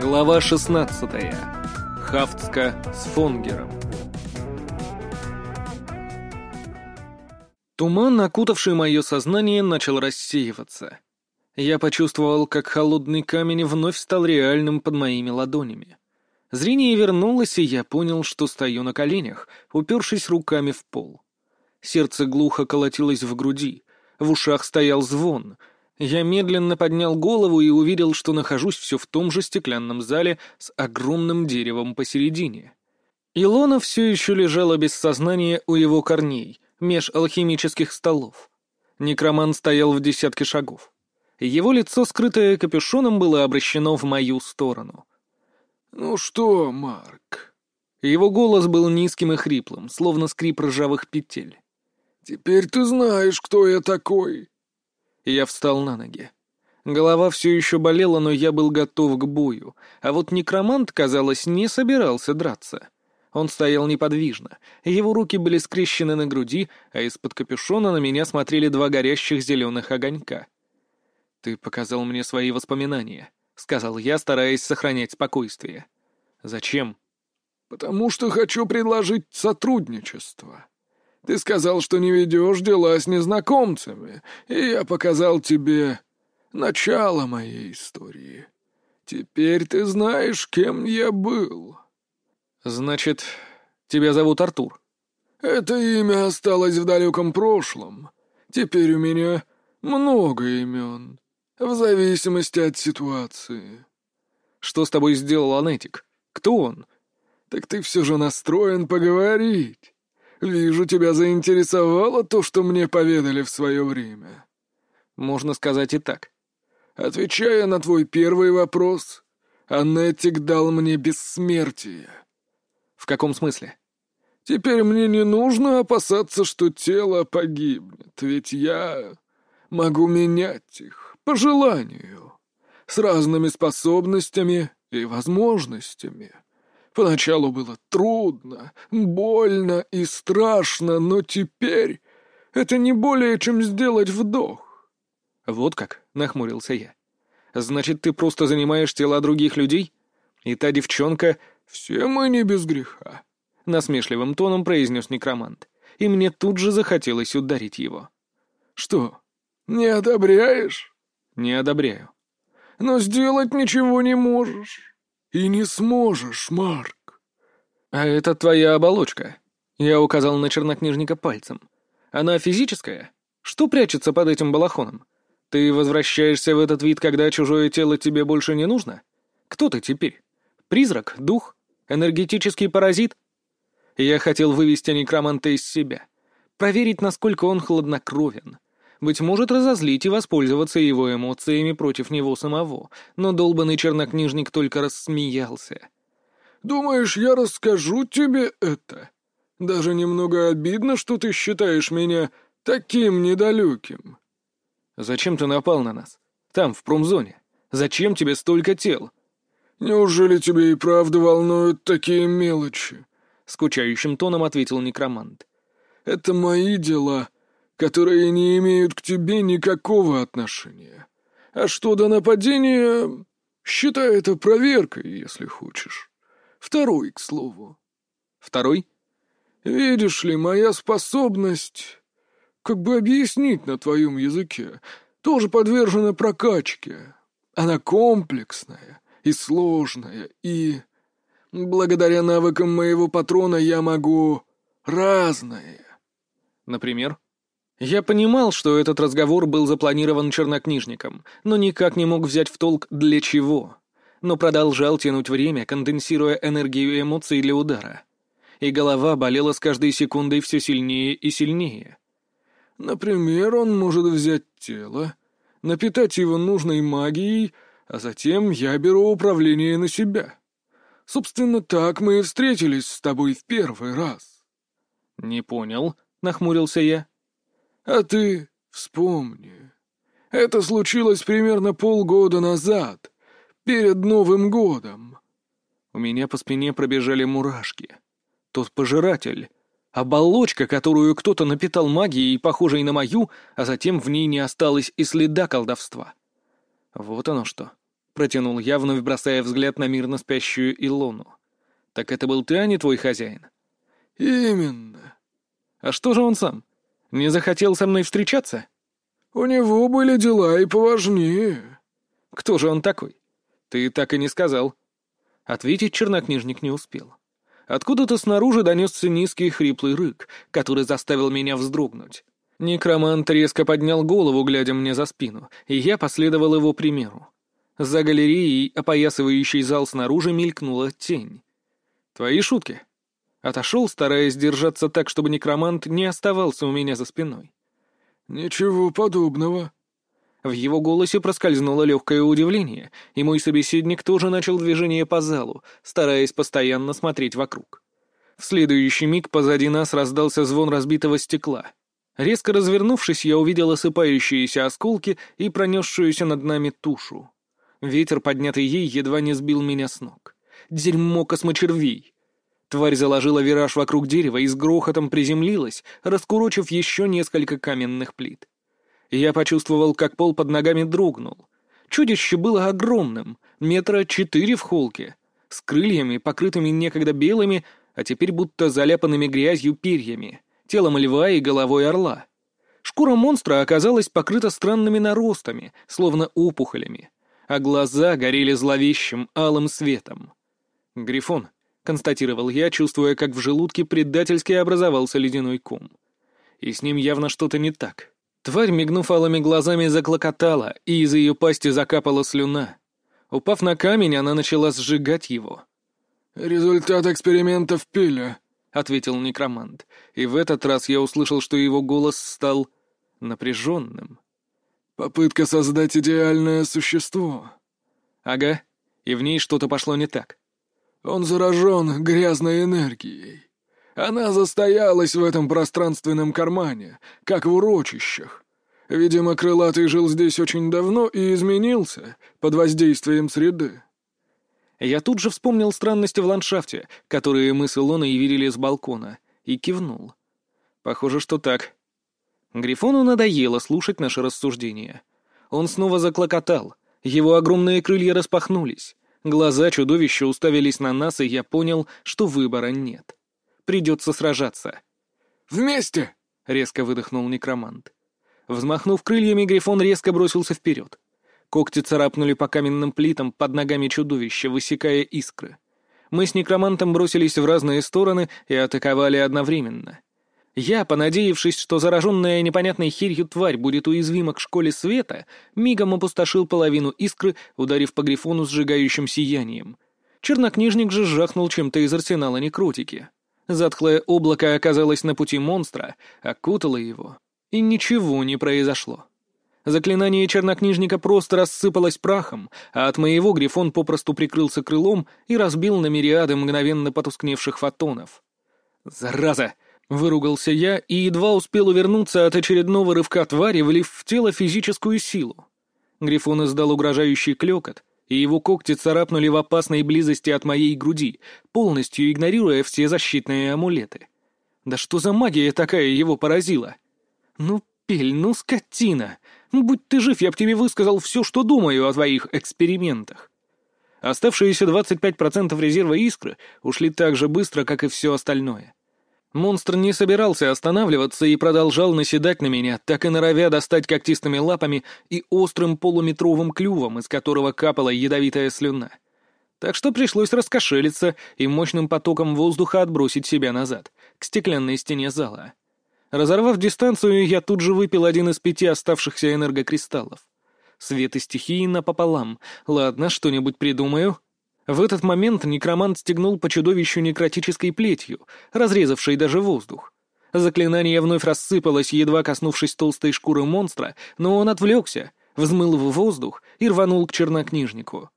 Глава 16. Хафтска с Фонгером. Туман, окутавший мое сознание, начал рассеиваться. Я почувствовал, как холодный камень вновь стал реальным под моими ладонями. Зрение вернулось, и я понял, что стою на коленях, упершись руками в пол. Сердце глухо колотилось в груди, в ушах стоял звон — я медленно поднял голову и увидел, что нахожусь все в том же стеклянном зале с огромным деревом посередине. Илона все еще лежала без сознания у его корней, меж алхимических столов. Некроман стоял в десятке шагов. Его лицо, скрытое капюшоном, было обращено в мою сторону. «Ну что, Марк?» Его голос был низким и хриплым, словно скрип ржавых петель. «Теперь ты знаешь, кто я такой. Я встал на ноги. Голова все еще болела, но я был готов к бою, а вот некромант, казалось, не собирался драться. Он стоял неподвижно, его руки были скрещены на груди, а из-под капюшона на меня смотрели два горящих зеленых огонька. «Ты показал мне свои воспоминания», — сказал я, стараясь сохранять спокойствие. «Зачем?» «Потому что хочу предложить сотрудничество», ты сказал, что не ведешь дела с незнакомцами, и я показал тебе начало моей истории. Теперь ты знаешь, кем я был». «Значит, тебя зовут Артур?» «Это имя осталось в далеком прошлом. Теперь у меня много имен, в зависимости от ситуации». «Что с тобой сделал Анетик? Кто он?» «Так ты все же настроен поговорить». Вижу, тебя заинтересовало то, что мне поведали в свое время. Можно сказать и так. Отвечая на твой первый вопрос, Аннетик дал мне бессмертие. В каком смысле? Теперь мне не нужно опасаться, что тело погибнет, ведь я могу менять их по желанию, с разными способностями и возможностями. Поначалу было трудно, больно и страшно, но теперь это не более, чем сделать вдох. «Вот как?» — нахмурился я. «Значит, ты просто занимаешь тела других людей? И та девчонка...» «Все мы не без греха», — насмешливым тоном произнес некромант. И мне тут же захотелось ударить его. «Что, не одобряешь?» «Не одобряю». «Но сделать ничего не можешь». «И не сможешь, Марк». «А это твоя оболочка?» Я указал на чернокнижника пальцем. «Она физическая? Что прячется под этим балахоном? Ты возвращаешься в этот вид, когда чужое тело тебе больше не нужно? Кто ты теперь? Призрак? Дух? Энергетический паразит?» Я хотел вывести некроманта из себя. Проверить, насколько он хладнокровен. Быть может, разозлить и воспользоваться его эмоциями против него самого, но долбанный чернокнижник только рассмеялся. «Думаешь, я расскажу тебе это? Даже немного обидно, что ты считаешь меня таким недалеким». «Зачем ты напал на нас? Там, в промзоне. Зачем тебе столько тел?» «Неужели тебе и правда волнуют такие мелочи?» — скучающим тоном ответил некромант. «Это мои дела, которые не имеют к тебе никакого отношения. А что до нападения, считай это проверкой, если хочешь. Второй, к слову. Второй? Видишь ли, моя способность, как бы объяснить на твоем языке, тоже подвержена прокачке. Она комплексная и сложная, и... Благодаря навыкам моего патрона я могу разное. Например? Я понимал, что этот разговор был запланирован чернокнижником, но никак не мог взять в толк для чего. Но продолжал тянуть время, конденсируя энергию эмоций для удара. И голова болела с каждой секундой все сильнее и сильнее. Например, он может взять тело, напитать его нужной магией, а затем я беру управление на себя. Собственно, так мы и встретились с тобой в первый раз. «Не понял», — нахмурился я. А ты вспомни. Это случилось примерно полгода назад, перед Новым годом. У меня по спине пробежали мурашки. Тот пожиратель, оболочка, которую кто-то напитал магией, похожей на мою, а затем в ней не осталось и следа колдовства. Вот оно что. протянул я, вновь бросая взгляд на мирно спящую Илону. «Так это был ты, а не твой хозяин?» «Именно». «А что же он сам? Не захотел со мной встречаться?» «У него были дела и поважнее». «Кто же он такой? Ты так и не сказал». Ответить чернокнижник не успел. Откуда-то снаружи донесся низкий хриплый рык, который заставил меня вздрогнуть. Некромант резко поднял голову, глядя мне за спину, и я последовал его примеру. За галереей, опоясывающей зал снаружи, мелькнула тень. «Твои шутки?» Отошел, стараясь держаться так, чтобы некромант не оставался у меня за спиной. «Ничего подобного». В его голосе проскользнуло легкое удивление, и мой собеседник тоже начал движение по залу, стараясь постоянно смотреть вокруг. В следующий миг позади нас раздался звон разбитого стекла. Резко развернувшись, я увидел осыпающиеся осколки и пронесшуюся над нами тушу. Ветер, поднятый ей, едва не сбил меня с ног. Дерьмо космочервей! Тварь заложила вираж вокруг дерева и с грохотом приземлилась, раскурочив еще несколько каменных плит. Я почувствовал, как пол под ногами дрогнул. Чудище было огромным, метра четыре в холке, с крыльями, покрытыми некогда белыми, а теперь будто заляпанными грязью перьями, телом льва и головой орла. Шкура монстра оказалась покрыта странными наростами, словно опухолями а глаза горели зловещим алым светом. «Грифон», — констатировал я, чувствуя, как в желудке предательски образовался ледяной ком. И с ним явно что-то не так. Тварь, мигнув алыми глазами, заклокотала, и из ее пасти закапала слюна. Упав на камень, она начала сжигать его. «Результат экспериментов Пиля», — ответил некромант, и в этот раз я услышал, что его голос стал напряженным. Попытка создать идеальное существо. Ага, и в ней что-то пошло не так. Он заражен грязной энергией. Она застоялась в этом пространственном кармане, как в урочищах. Видимо, крылатый жил здесь очень давно и изменился под воздействием среды. Я тут же вспомнил странности в ландшафте, которые мы с Илоной видели с балкона, и кивнул. Похоже, что так. Грифону надоело слушать наши рассуждения. Он снова заклокотал. Его огромные крылья распахнулись. Глаза чудовища уставились на нас, и я понял, что выбора нет. Придется сражаться. «Вместе!» — резко выдохнул некромант. Взмахнув крыльями, Грифон резко бросился вперед. Когти царапнули по каменным плитам под ногами чудовища, высекая искры. Мы с некромантом бросились в разные стороны и атаковали одновременно. Я, понадеявшись, что зараженная непонятной херью тварь будет уязвима к школе света, мигом опустошил половину искры, ударив по грифону сжигающим сиянием. Чернокнижник же жахнул чем-то из арсенала некротики. Затхлое облако оказалось на пути монстра, окутало его, и ничего не произошло. Заклинание чернокнижника просто рассыпалось прахом, а от моего грифон попросту прикрылся крылом и разбил на мириады мгновенно потускневших фотонов. «Зараза!» Выругался я и едва успел увернуться от очередного рывка твари, влив в тело физическую силу. Грифон издал угрожающий клёкот, и его когти царапнули в опасной близости от моей груди, полностью игнорируя все защитные амулеты. Да что за магия такая его поразила? Ну, пель, ну, скотина! Будь ты жив, я б тебе высказал все, что думаю о твоих экспериментах. Оставшиеся 25% резерва искры ушли так же быстро, как и все остальное. Монстр не собирался останавливаться и продолжал наседать на меня, так и норовя достать когтистыми лапами и острым полуметровым клювом, из которого капала ядовитая слюна. Так что пришлось раскошелиться и мощным потоком воздуха отбросить себя назад, к стеклянной стене зала. Разорвав дистанцию, я тут же выпил один из пяти оставшихся энергокристаллов. Свет и стихии напополам. Ладно, что-нибудь придумаю. В этот момент некромант стегнул по чудовищу некротической плетью, разрезавшей даже воздух. Заклинание вновь рассыпалось, едва коснувшись толстой шкуры монстра, но он отвлекся, взмыл в воздух и рванул к чернокнижнику.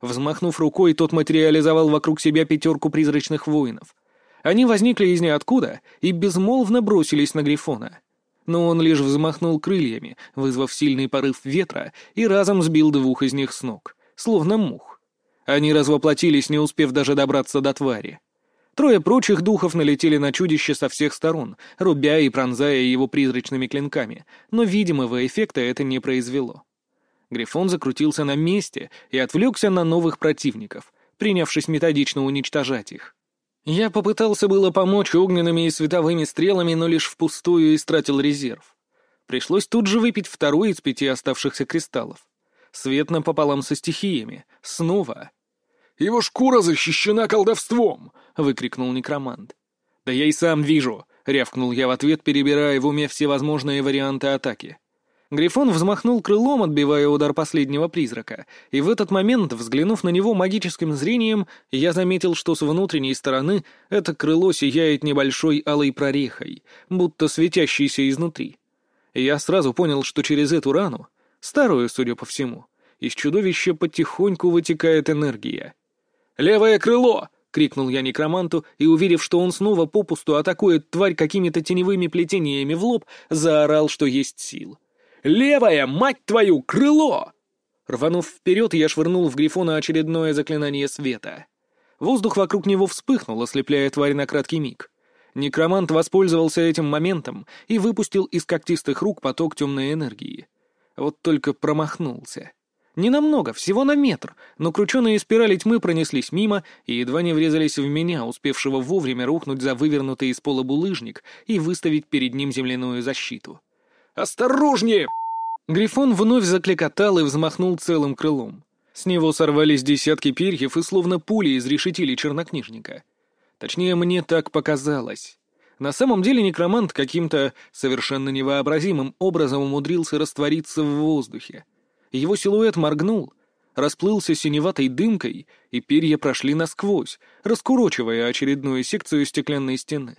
Взмахнув рукой, тот материализовал вокруг себя пятерку призрачных воинов. Они возникли из ниоткуда и безмолвно бросились на Грифона. Но он лишь взмахнул крыльями, вызвав сильный порыв ветра, и разом сбил двух из них с ног, словно мух. Они развоплотились, не успев даже добраться до твари. Трое прочих духов налетели на чудище со всех сторон, рубя и пронзая его призрачными клинками, но видимого эффекта это не произвело. Грифон закрутился на месте и отвлекся на новых противников, принявшись методично уничтожать их. Я попытался было помочь огненными и световыми стрелами, но лишь впустую истратил резерв. Пришлось тут же выпить второй из пяти оставшихся кристаллов. Свет напополам со стихиями. Снова. «Его шкура защищена колдовством!» — выкрикнул некромант. «Да я и сам вижу!» — рявкнул я в ответ, перебирая в уме все возможные варианты атаки. Грифон взмахнул крылом, отбивая удар последнего призрака, и в этот момент, взглянув на него магическим зрением, я заметил, что с внутренней стороны это крыло сияет небольшой алой прорехой, будто светящейся изнутри. Я сразу понял, что через эту рану, старую, судя по всему, из чудовища потихоньку вытекает энергия. «Левое крыло!» — крикнул я некроманту, и, увидев, что он снова попусту атакует тварь какими-то теневыми плетениями в лоб, заорал, что есть сил. Левое, мать твою, крыло!» Рванув вперед, я швырнул в Грифона очередное заклинание света. Воздух вокруг него вспыхнул, ослепляя тварь на краткий миг. Некромант воспользовался этим моментом и выпустил из когтистых рук поток темной энергии. Вот только промахнулся. Ненамного, всего на метр, но крученые спирали тьмы пронеслись мимо и едва не врезались в меня, успевшего вовремя рухнуть за вывернутый из пола булыжник и выставить перед ним земляную защиту. «Осторожнее!» Грифон вновь закликотал и взмахнул целым крылом. С него сорвались десятки перьев и словно пули изрешетили чернокнижника. Точнее, мне так показалось. На самом деле некромант каким-то совершенно невообразимым образом умудрился раствориться в воздухе. Его силуэт моргнул, расплылся синеватой дымкой, и перья прошли насквозь, раскурочивая очередную секцию стеклянной стены.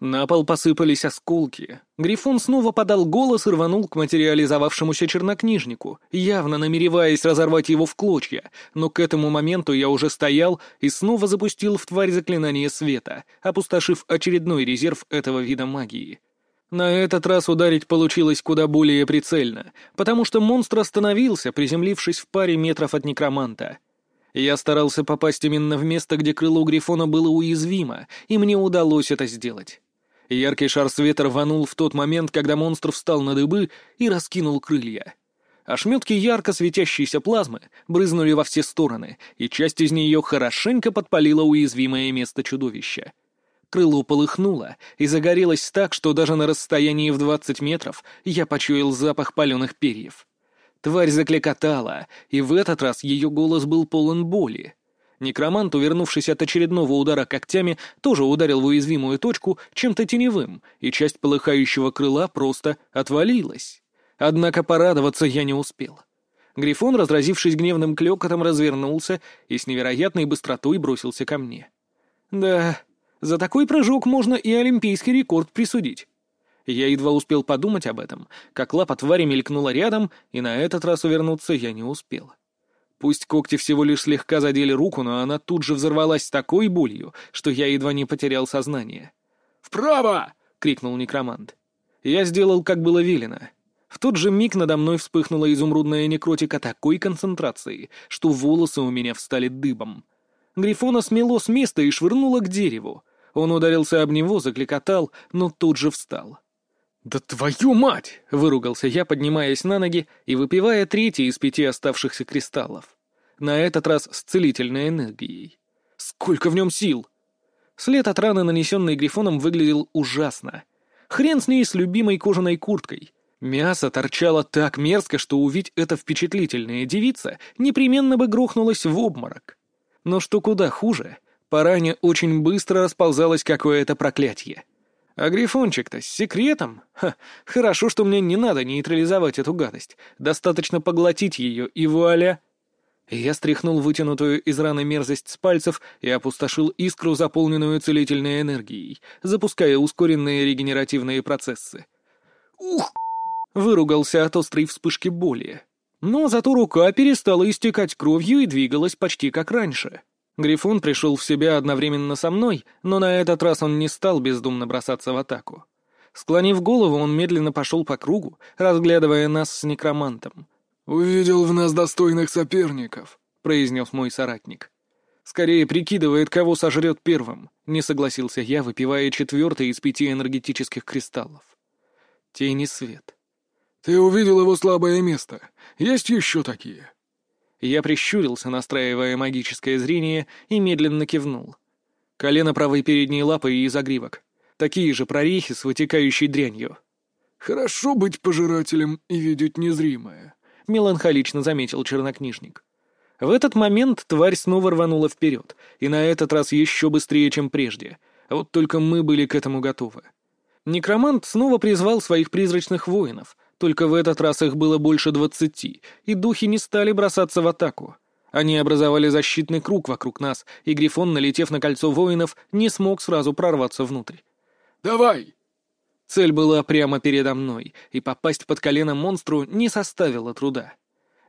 На пол посыпались осколки. Грифон снова подал голос и рванул к материализовавшемуся чернокнижнику, явно намереваясь разорвать его в клочья, но к этому моменту я уже стоял и снова запустил в тварь заклинание света, опустошив очередной резерв этого вида магии. На этот раз ударить получилось куда более прицельно, потому что монстр остановился, приземлившись в паре метров от некроманта. Я старался попасть именно в место, где крыло Грифона было уязвимо, и мне удалось это сделать. Яркий шар света рванул в тот момент, когда монстр встал на дыбы и раскинул крылья. Ошметки ярко светящейся плазмы брызнули во все стороны, и часть из нее хорошенько подпалила уязвимое место чудовища. Крыло полыхнуло и загорелось так, что даже на расстоянии в двадцать метров я почуял запах паленых перьев. Тварь закликотала, и в этот раз ее голос был полон боли. Некромант, увернувшись от очередного удара когтями, тоже ударил в уязвимую точку чем-то теневым, и часть полыхающего крыла просто отвалилась. Однако порадоваться я не успел. Грифон, разразившись гневным клёкотом, развернулся и с невероятной быстротой бросился ко мне. Да, за такой прыжок можно и олимпийский рекорд присудить. Я едва успел подумать об этом, как лапа твари мелькнула рядом, и на этот раз увернуться я не успел. Пусть когти всего лишь слегка задели руку, но она тут же взорвалась такой болью, что я едва не потерял сознание. «Вправо!» — крикнул некромант. Я сделал, как было велено. В тот же миг надо мной вспыхнула изумрудная некротика такой концентрации, что волосы у меня встали дыбом. Грифона смело с места и швырнуло к дереву. Он ударился об него, закликотал, но тут же встал. «Да твою мать!» — выругался я, поднимаясь на ноги и выпивая третий из пяти оставшихся кристаллов. На этот раз с целительной энергией. «Сколько в нем сил!» След от раны, нанесенной грифоном, выглядел ужасно. Хрен с ней с любимой кожаной курткой. Мясо торчало так мерзко, что увидеть это впечатлительная девица непременно бы грохнулась в обморок. Но что куда хуже, по ране очень быстро расползалось какое-то проклятие. А грифончик-то с секретом? Ха, хорошо, что мне не надо нейтрализовать эту гадость. Достаточно поглотить ее, и вуаля! Я стряхнул вытянутую из раны мерзость с пальцев и опустошил искру, заполненную целительной энергией, запуская ускоренные регенеративные процессы. «Ух!» — выругался от острой вспышки боли. Но зато рука перестала истекать кровью и двигалась почти как раньше. Грифон пришел в себя одновременно со мной, но на этот раз он не стал бездумно бросаться в атаку. Склонив голову, он медленно пошел по кругу, разглядывая нас с некромантом. «Увидел в нас достойных соперников», — произнес мой соратник. «Скорее прикидывает, кого сожрет первым», — не согласился я, выпивая четвертый из пяти энергетических кристаллов. Тень и свет. «Ты увидел его слабое место. Есть еще такие?» Я прищурился, настраивая магическое зрение, и медленно кивнул. Колено правой передней лапы и загривок. Такие же прорехи с вытекающей дрянью. «Хорошо быть пожирателем и видеть незримое», — меланхолично заметил чернокнижник. В этот момент тварь снова рванула вперед, и на этот раз еще быстрее, чем прежде. Вот только мы были к этому готовы. Некромант снова призвал своих призрачных воинов, только в этот раз их было больше двадцати, и духи не стали бросаться в атаку. Они образовали защитный круг вокруг нас, и Грифон, налетев на кольцо воинов, не смог сразу прорваться внутрь. «Давай!» Цель была прямо передо мной, и попасть под колено монстру не составило труда.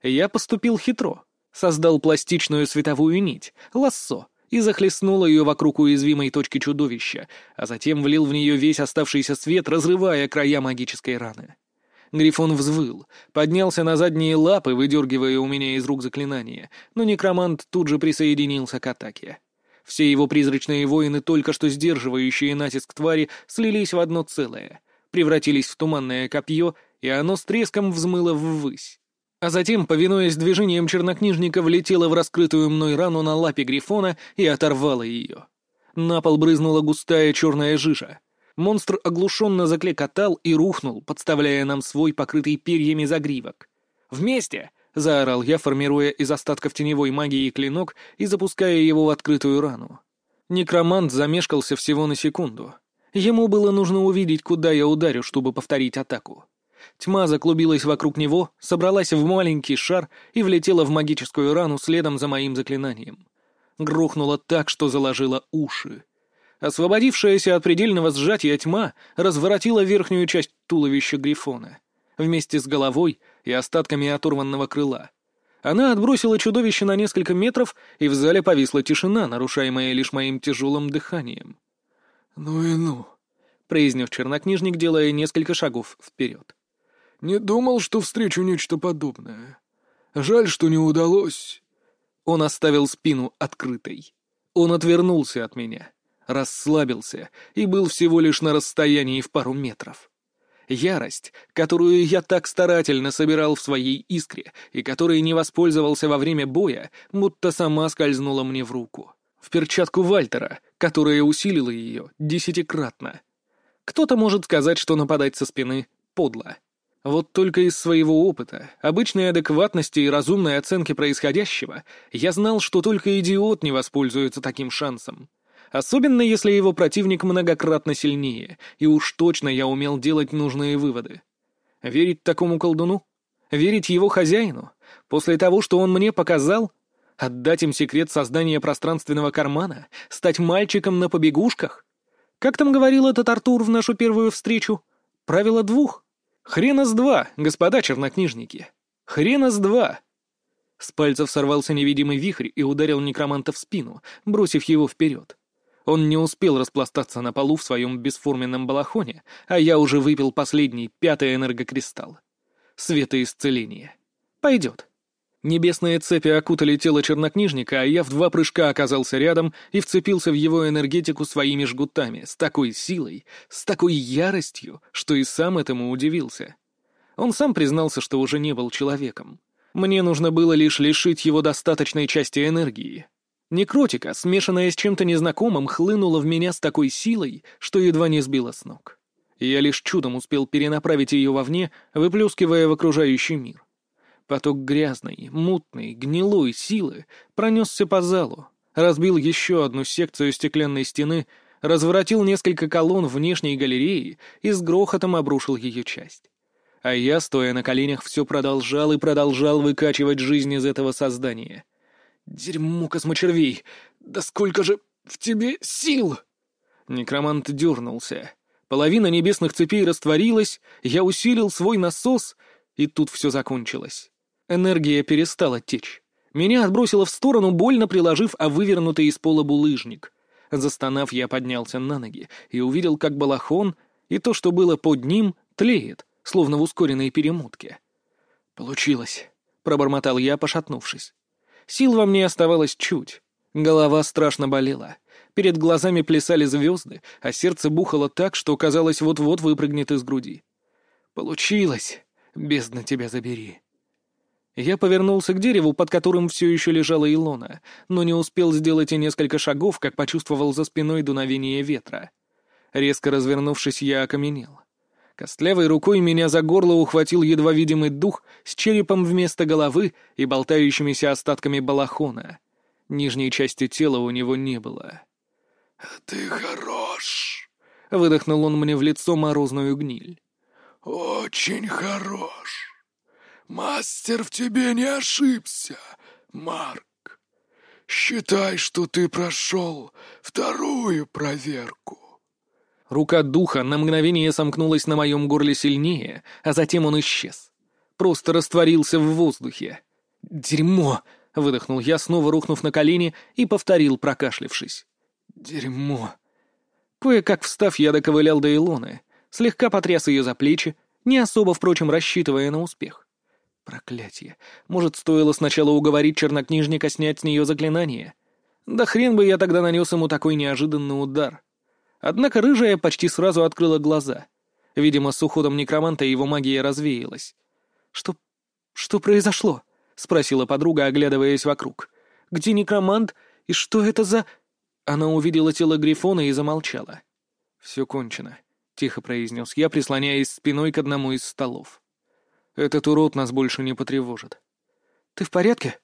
Я поступил хитро. Создал пластичную световую нить, лассо, и захлестнул ее вокруг уязвимой точки чудовища, а затем влил в нее весь оставшийся свет, разрывая края магической раны. Грифон взвыл, поднялся на задние лапы, выдергивая у меня из рук заклинание, но некромант тут же присоединился к атаке. Все его призрачные воины, только что сдерживающие натиск твари, слились в одно целое, превратились в туманное копье, и оно с треском взмыло ввысь. А затем, повинуясь движением чернокнижника, влетело в раскрытую мной рану на лапе Грифона и оторвало ее. На пол брызнула густая черная жижа. Монстр оглушенно заклекотал и рухнул, подставляя нам свой покрытый перьями загривок. «Вместе!» — заорал я, формируя из остатков теневой магии клинок и запуская его в открытую рану. Некромант замешкался всего на секунду. Ему было нужно увидеть, куда я ударю, чтобы повторить атаку. Тьма заклубилась вокруг него, собралась в маленький шар и влетела в магическую рану следом за моим заклинанием. Грохнула так, что заложила уши. Освободившаяся от предельного сжатия тьма разворотила верхнюю часть туловища Грифона. Вместе с головой — и остатками оторванного крыла. Она отбросила чудовище на несколько метров, и в зале повисла тишина, нарушаемая лишь моим тяжелым дыханием. «Ну и ну», — произнес чернокнижник, делая несколько шагов вперед. «Не думал, что встречу нечто подобное. Жаль, что не удалось». Он оставил спину открытой. Он отвернулся от меня, расслабился и был всего лишь на расстоянии в пару метров. Ярость, которую я так старательно собирал в своей искре и которой не воспользовался во время боя, будто сама скользнула мне в руку. В перчатку Вальтера, которая усилила ее десятикратно. Кто-то может сказать, что нападать со спины подло. Вот только из своего опыта, обычной адекватности и разумной оценки происходящего, я знал, что только идиот не воспользуется таким шансом. Особенно если его противник многократно сильнее, и уж точно я умел делать нужные выводы. Верить такому колдуну? Верить его хозяину? После того, что он мне показал? Отдать им секрет создания пространственного кармана? Стать мальчиком на побегушках? Как там говорил этот Артур в нашу первую встречу? Правило двух. Хрена с два, господа чернокнижники. Хрена с два. С пальцев сорвался невидимый вихрь и ударил некроманта в спину, бросив его вперед. Он не успел распластаться на полу в своем бесформенном балахоне, а я уже выпил последний, пятый энергокристалл. Светоисцеление. Пойдет. Небесные цепи окутали тело чернокнижника, а я в два прыжка оказался рядом и вцепился в его энергетику своими жгутами, с такой силой, с такой яростью, что и сам этому удивился. Он сам признался, что уже не был человеком. Мне нужно было лишь лишить его достаточной части энергии, Некротика, смешанная с чем-то незнакомым, хлынула в меня с такой силой, что едва не сбила с ног. Я лишь чудом успел перенаправить ее вовне, выплескивая в окружающий мир. Поток грязной, мутной, гнилой силы пронесся по залу, разбил еще одну секцию стеклянной стены, разворотил несколько колонн внешней галереи и с грохотом обрушил ее часть. А я, стоя на коленях, все продолжал и продолжал выкачивать жизнь из этого создания — «Дерьмо космочервей! Да сколько же в тебе сил!» Некромант дернулся. Половина небесных цепей растворилась, я усилил свой насос, и тут все закончилось. Энергия перестала течь. Меня отбросило в сторону, больно приложив о вывернутый из пола булыжник. Застонав, я поднялся на ноги и увидел, как балахон и то, что было под ним, тлеет, словно в ускоренной перемотке. «Получилось», — пробормотал я, пошатнувшись. Сил во мне оставалось чуть. Голова страшно болела. Перед глазами плясали звезды, а сердце бухало так, что казалось вот-вот выпрыгнет из груди. Получилось. Бездна тебя забери. Я повернулся к дереву, под которым все еще лежала Илона, но не успел сделать и несколько шагов, как почувствовал за спиной дуновение ветра. Резко развернувшись, я окаменел. Костлявой рукой меня за горло ухватил едва видимый дух с черепом вместо головы и болтающимися остатками балахона. Нижней части тела у него не было. «Ты хорош!» — выдохнул он мне в лицо морозную гниль. «Очень хорош! Мастер в тебе не ошибся, Марк. Считай, что ты прошел вторую проверку». Рука духа на мгновение сомкнулась на моем горле сильнее, а затем он исчез. Просто растворился в воздухе. «Дерьмо!» — выдохнул я, снова рухнув на колени и повторил, прокашлившись. «Дерьмо!» Кое-как встав, я доковылял до Илоны, слегка потряс ее за плечи, не особо, впрочем, рассчитывая на успех. Проклятие. Может, стоило сначала уговорить чернокнижника снять с нее заклинание? Да хрен бы я тогда нанес ему такой неожиданный удар. Однако рыжая почти сразу открыла глаза. Видимо, с уходом некроманта его магия развеялась. «Что... что произошло?» — спросила подруга, оглядываясь вокруг. «Где некромант? И что это за...» Она увидела тело Грифона и замолчала. «Все кончено», — тихо произнес я, прислоняясь спиной к одному из столов. «Этот урод нас больше не потревожит». «Ты в порядке?»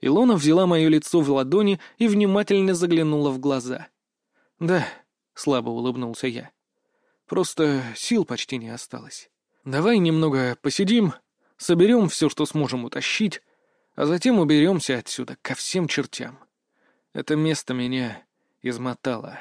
Илона взяла мое лицо в ладони и внимательно заглянула в глаза. «Да», слабо улыбнулся я. Просто сил почти не осталось. Давай немного посидим, соберем все, что сможем утащить, а затем уберемся отсюда ко всем чертям. Это место меня измотало.